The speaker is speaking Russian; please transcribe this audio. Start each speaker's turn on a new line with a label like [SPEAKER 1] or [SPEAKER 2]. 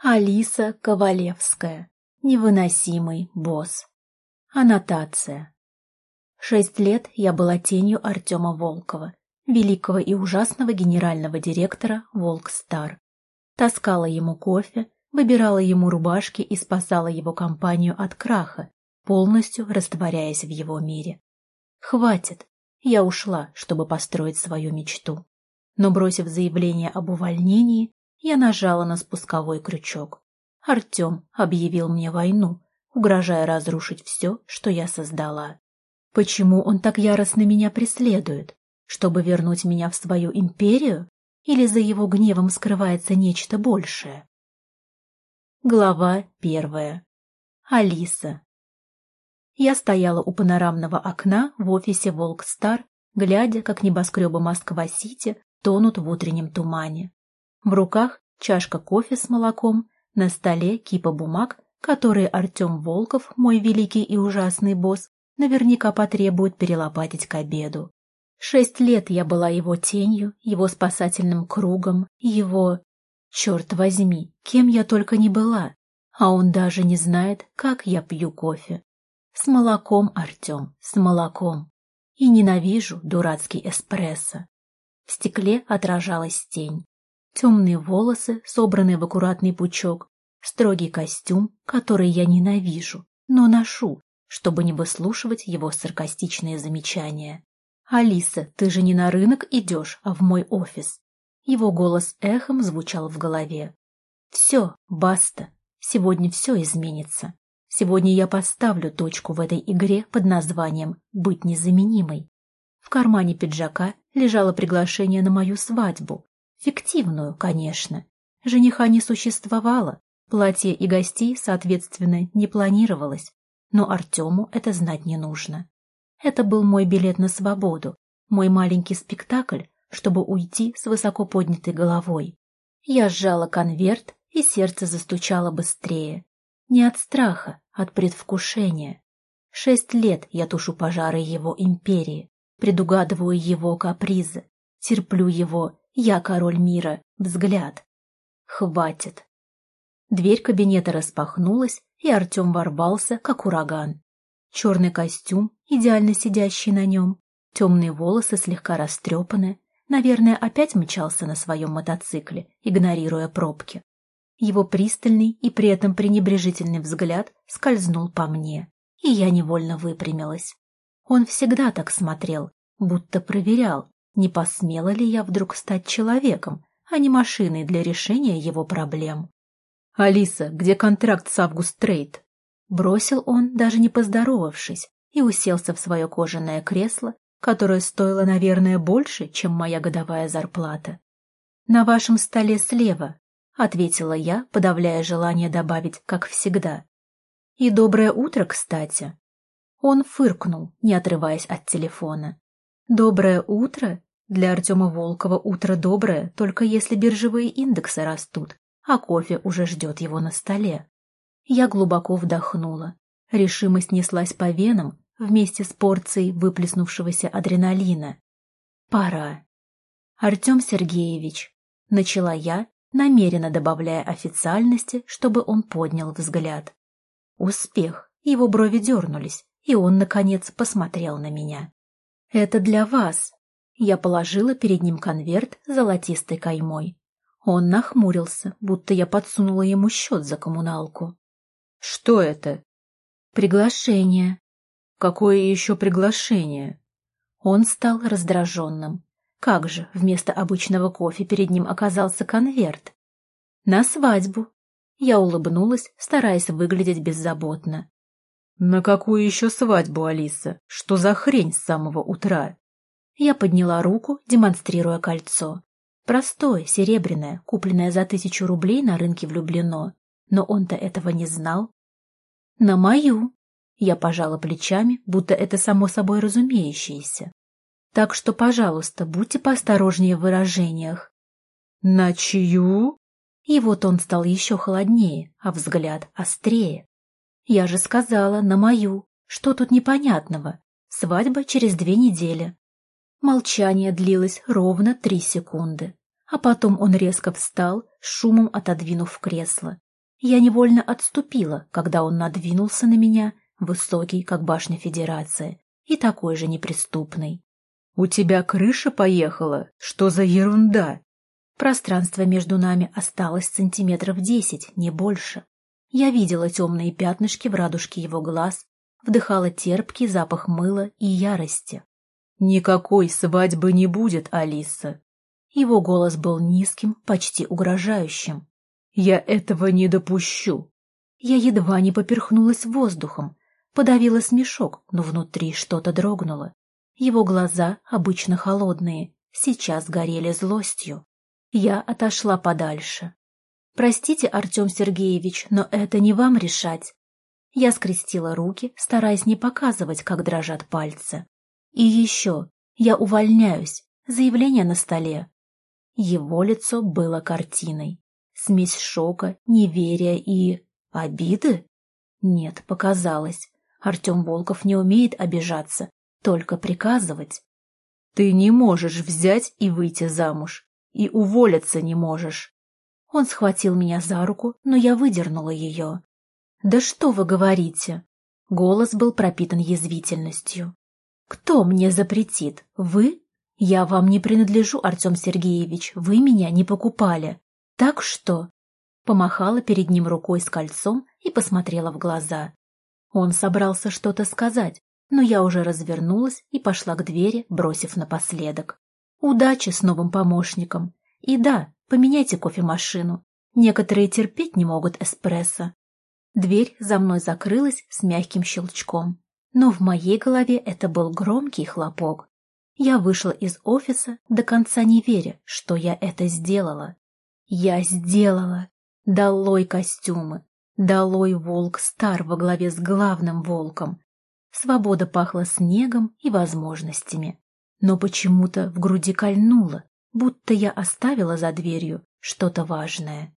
[SPEAKER 1] Алиса Ковалевская. Невыносимый босс. Аннотация. Шесть лет я была тенью Артема Волкова, великого и ужасного генерального директора «Волк-Стар». Таскала ему кофе, выбирала ему рубашки и спасала его компанию от краха, полностью растворяясь в его мире. Хватит, я ушла, чтобы построить свою мечту. Но, бросив заявление об увольнении, я нажала на спусковой крючок. Артем объявил мне войну, угрожая разрушить все, что я создала. Почему он так яростно меня преследует? Чтобы вернуть меня в свою империю? Или за его гневом скрывается нечто большее? Глава первая. Алиса. Я стояла у панорамного окна в офисе «Волк-Стар», глядя, как небоскребы Москва-Сити тонут в утреннем тумане. В руках чашка кофе с молоком, на столе кипа бумаг, которые Артем Волков, мой великий и ужасный босс, наверняка потребует перелопатить к обеду. Шесть лет я была его тенью, его спасательным кругом, его... Черт возьми, кем я только не была, а он даже не знает, как я пью кофе. С молоком, Артем, с молоком. И ненавижу дурацкий эспрессо. В стекле отражалась тень. Темные волосы, собранные в аккуратный пучок, строгий костюм, который я ненавижу, но ношу, чтобы не выслушивать его саркастичные замечания. «Алиса, ты же не на рынок идешь, а в мой офис». Его голос эхом звучал в голове. «Все, баста, сегодня все изменится. Сегодня я поставлю точку в этой игре под названием «Быть незаменимой». В кармане пиджака лежало приглашение на мою свадьбу. Фиктивную, конечно. Жениха не существовало, платье и гостей, соответственно, не планировалось. Но Артему это знать не нужно. Это был мой билет на свободу, мой маленький спектакль, чтобы уйти с высоко поднятой головой. Я сжала конверт, и сердце застучало быстрее. Не от страха, от предвкушения. Шесть лет я тушу пожары его империи, предугадываю его капризы, терплю его «я король мира» взгляд. Хватит. Дверь кабинета распахнулась, и Артем ворвался, как ураган. Черный костюм, идеально сидящий на нем, темные волосы слегка растрепаны, наверное, опять мчался на своем мотоцикле, игнорируя пробки. Его пристальный и при этом пренебрежительный взгляд скользнул по мне, и я невольно выпрямилась. Он всегда так смотрел, будто проверял, не посмела ли я вдруг стать человеком, а не машиной для решения его проблем. «Алиса, где контракт с Август Трейд?» Бросил он, даже не поздоровавшись, и уселся в свое кожаное кресло, которое стоило, наверное, больше, чем моя годовая зарплата. «На вашем столе слева», — ответила я, подавляя желание добавить, как всегда. «И доброе утро, кстати». Он фыркнул, не отрываясь от телефона. «Доброе утро? Для Артема Волкова утро доброе, только если биржевые индексы растут, а кофе уже ждет его на столе». Я глубоко вдохнула. Решимость неслась по венам вместе с порцией выплеснувшегося адреналина. «Пора». «Артем Сергеевич», — начала я, намеренно добавляя официальности, чтобы он поднял взгляд. Успех. Его брови дернулись, и он, наконец, посмотрел на меня. «Это для вас». Я положила перед ним конверт с золотистой каймой. Он нахмурился, будто я подсунула ему счет за коммуналку. «Что это?» «Приглашение». «Какое еще приглашение?» Он стал раздраженным. Как же, вместо обычного кофе перед ним оказался конверт. На свадьбу. Я улыбнулась, стараясь выглядеть беззаботно. «На какую еще свадьбу, Алиса? Что за хрень с самого утра?» Я подняла руку, демонстрируя кольцо. Простое, серебряное, купленное за тысячу рублей на рынке влюблено. Но он-то этого не знал. «На мою!» Я пожала плечами, будто это само собой разумеющееся. Так что, пожалуйста, будьте поосторожнее в выражениях. «На чью?» И вот он стал еще холоднее, а взгляд острее. «Я же сказала, на мою. Что тут непонятного? Свадьба через две недели». Молчание длилось ровно три секунды, а потом он резко встал, шумом отодвинув кресло, Я невольно отступила, когда он надвинулся на меня, высокий, как башня Федерации, и такой же неприступный.
[SPEAKER 2] «У тебя крыша поехала? Что за ерунда?»
[SPEAKER 1] Пространство между нами осталось сантиметров десять, не больше. Я видела темные пятнышки в радужке его глаз, вдыхала терпкий запах мыла и ярости.
[SPEAKER 2] «Никакой свадьбы не будет, Алиса!»
[SPEAKER 1] Его голос был низким, почти угрожающим.
[SPEAKER 2] «Я этого не допущу!»
[SPEAKER 1] Я едва не поперхнулась воздухом, подавила смешок, но внутри что-то дрогнуло. Его глаза, обычно холодные, сейчас горели злостью. Я отошла подальше. «Простите, Артем Сергеевич, но это не вам решать». Я скрестила руки, стараясь не показывать, как дрожат пальцы. «И еще, я увольняюсь. Заявление на столе». Его лицо было картиной. Смесь шока, неверия и... обиды? Нет, показалось. Артем Волков не умеет обижаться, только приказывать.
[SPEAKER 2] «Ты не можешь взять и выйти замуж и уволиться не можешь.
[SPEAKER 1] Он схватил меня за руку, но я выдернула ее. «Да что вы говорите?» Голос был пропитан язвительностью. «Кто мне запретит? Вы? Я вам не принадлежу, Артем Сергеевич, вы меня не покупали. Так что?» Помахала перед ним рукой с кольцом и посмотрела в глаза. Он собрался что-то сказать, но я уже развернулась и пошла к двери, бросив напоследок. Удачи с новым помощником. И да, поменяйте кофемашину. Некоторые терпеть не могут эспрессо. Дверь за мной закрылась с мягким щелчком. Но в моей голове это был громкий хлопок. Я вышла из офиса, до конца не веря, что я это сделала. Я сделала. Долой костюмы. Долой волк стар во главе с главным волком. Свобода пахла снегом и возможностями но почему-то в груди кольнуло, будто я оставила за дверью что-то важное.